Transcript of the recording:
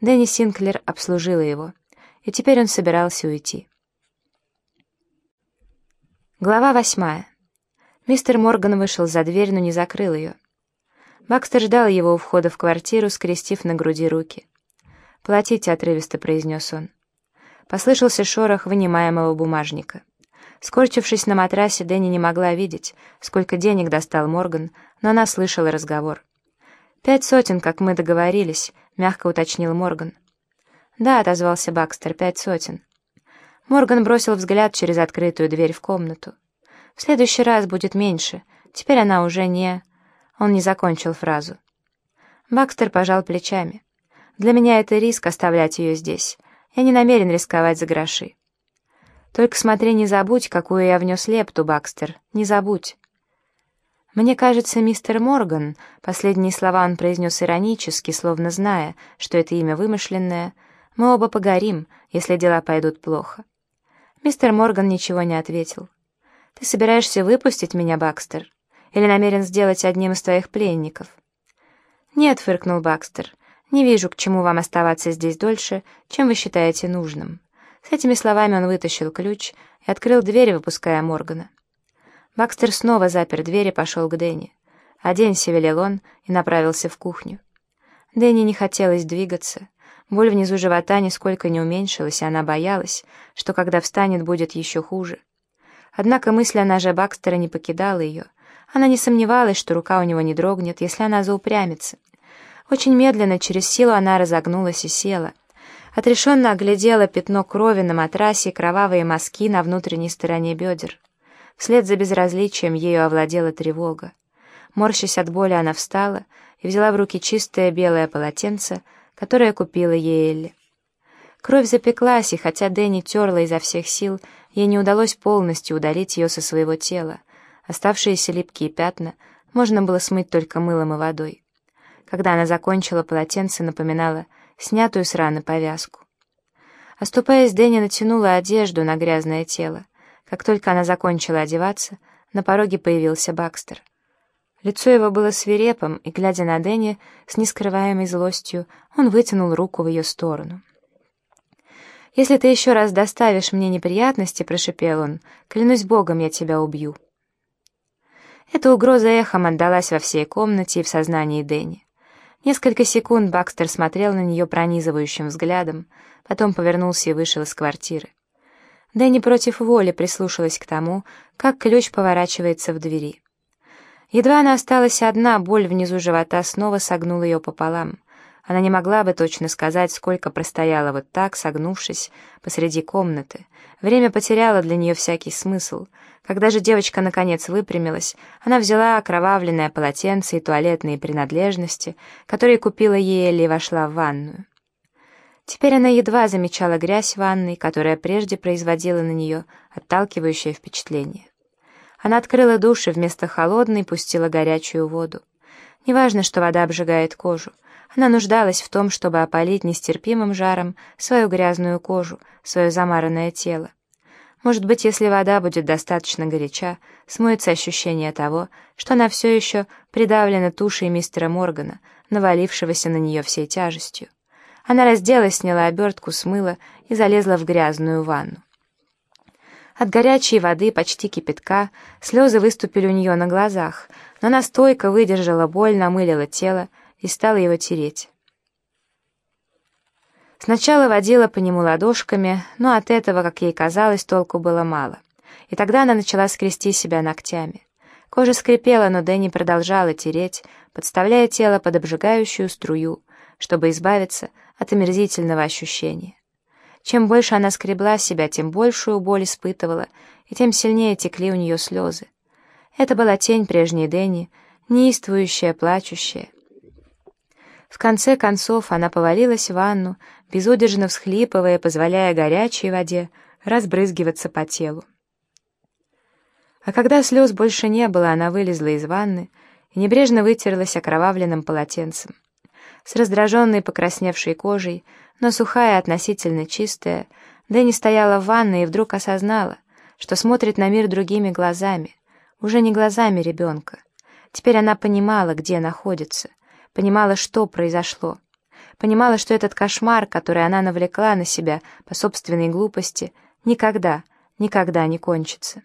Дэнни Синклер обслужила его, и теперь он собирался уйти. Глава восьмая. Мистер Морган вышел за дверь, но не закрыл ее. Бакстер ждал его у входа в квартиру, скрестив на груди руки. «Платите», — отрывисто произнес он. Послышался шорох вынимаемого бумажника. Скорчившись на матрасе, Дэнни не могла видеть, сколько денег достал Морган, но она слышала разговор. «Пять сотен, как мы договорились», — мягко уточнил Морган. «Да», — отозвался Бакстер, — «пять сотен». Морган бросил взгляд через открытую дверь в комнату. «В следующий раз будет меньше. Теперь она уже не...» Он не закончил фразу. Бакстер пожал плечами. «Для меня это риск оставлять ее здесь. Я не намерен рисковать за гроши». «Только смотри, не забудь, какую я внес лепту, Бакстер. Не забудь». «Мне кажется, мистер Морган...» Последние слова он произнес иронически, словно зная, что это имя вымышленное. «Мы оба погорим, если дела пойдут плохо». Мистер Морган ничего не ответил. «Ты собираешься выпустить меня, Бакстер? Или намерен сделать одним из твоих пленников?» «Нет», — фыркнул Бакстер, — «не вижу, к чему вам оставаться здесь дольше, чем вы считаете нужным». С этими словами он вытащил ключ и открыл дверь, выпуская Моргана. Бакстер снова запер дверь и пошел к Дэнни. «Оденься», — велел он, и направился в кухню. Дэнни не хотелось двигаться. Боль внизу живота нисколько не уменьшилась, и она боялась, что когда встанет, будет еще хуже. Однако мысль о ноже Бакстера не покидала ее. Она не сомневалась, что рука у него не дрогнет, если она заупрямится. Очень медленно, через силу она разогнулась и села. Отрешенно оглядела пятно крови на матрасе и кровавые мазки на внутренней стороне бедер. Вслед за безразличием ею овладела тревога. Морщась от боли, она встала и взяла в руки чистое белое полотенце, которое купила ей Элли. Кровь запеклась, и хотя Дэнни терла изо всех сил, ей не удалось полностью удалить ее со своего тела. Оставшиеся липкие пятна можно было смыть только мылом и водой. Когда она закончила, полотенце напоминало снятую с раны повязку. Оступаясь, Дэнни натянула одежду на грязное тело. Как только она закончила одеваться, на пороге появился Бакстер — Лицо его было свирепым, и, глядя на Дэнни с нескрываемой злостью, он вытянул руку в ее сторону. «Если ты еще раз доставишь мне неприятности», — прошепел он, — «клянусь Богом, я тебя убью». Эта угроза эхом отдалась во всей комнате и в сознании Дэнни. Несколько секунд Бакстер смотрел на нее пронизывающим взглядом, потом повернулся и вышел из квартиры. Дэнни против воли прислушалась к тому, как ключ поворачивается в двери. Едва она осталась одна, боль внизу живота снова согнула ее пополам. Она не могла бы точно сказать, сколько простояла вот так, согнувшись посреди комнаты. Время потеряло для нее всякий смысл. Когда же девочка наконец выпрямилась, она взяла окровавленное полотенце и туалетные принадлежности, которые купила ей Элли и вошла в ванную. Теперь она едва замечала грязь ванной, которая прежде производила на нее отталкивающее впечатление. Она открыла душ и вместо холодной пустила горячую воду. Неважно, что вода обжигает кожу. Она нуждалась в том, чтобы опалить нестерпимым жаром свою грязную кожу, свое замаранное тело. Может быть, если вода будет достаточно горяча, смоется ощущение того, что она все еще придавлена тушей мистера Моргана, навалившегося на нее всей тяжестью. Она разделась, сняла обертку, смыла и залезла в грязную ванну. От горячей воды, почти кипятка, слезы выступили у нее на глазах, но она стойко выдержала боль, намылила тело и стала его тереть. Сначала водила по нему ладошками, но от этого, как ей казалось, толку было мало. И тогда она начала скрести себя ногтями. Кожа скрипела, но Дэнни продолжала тереть, подставляя тело под обжигающую струю, чтобы избавиться от омерзительного ощущения. Чем больше она скребла себя, тем большую боль испытывала, и тем сильнее текли у нее слезы. Это была тень прежней Дэнни, неистовующая, плачущая. В конце концов она повалилась в ванну, безудержно всхлипывая, позволяя горячей воде разбрызгиваться по телу. А когда слез больше не было, она вылезла из ванны и небрежно вытерлась окровавленным полотенцем. С раздраженной покрасневшей кожей но сухая, относительно чистая, Дэнни стояла в ванной и вдруг осознала, что смотрит на мир другими глазами, уже не глазами ребенка. Теперь она понимала, где находится, понимала, что произошло, Понимала, что этот кошмар, который она навлекла на себя по собственной глупости, никогда, никогда не кончится.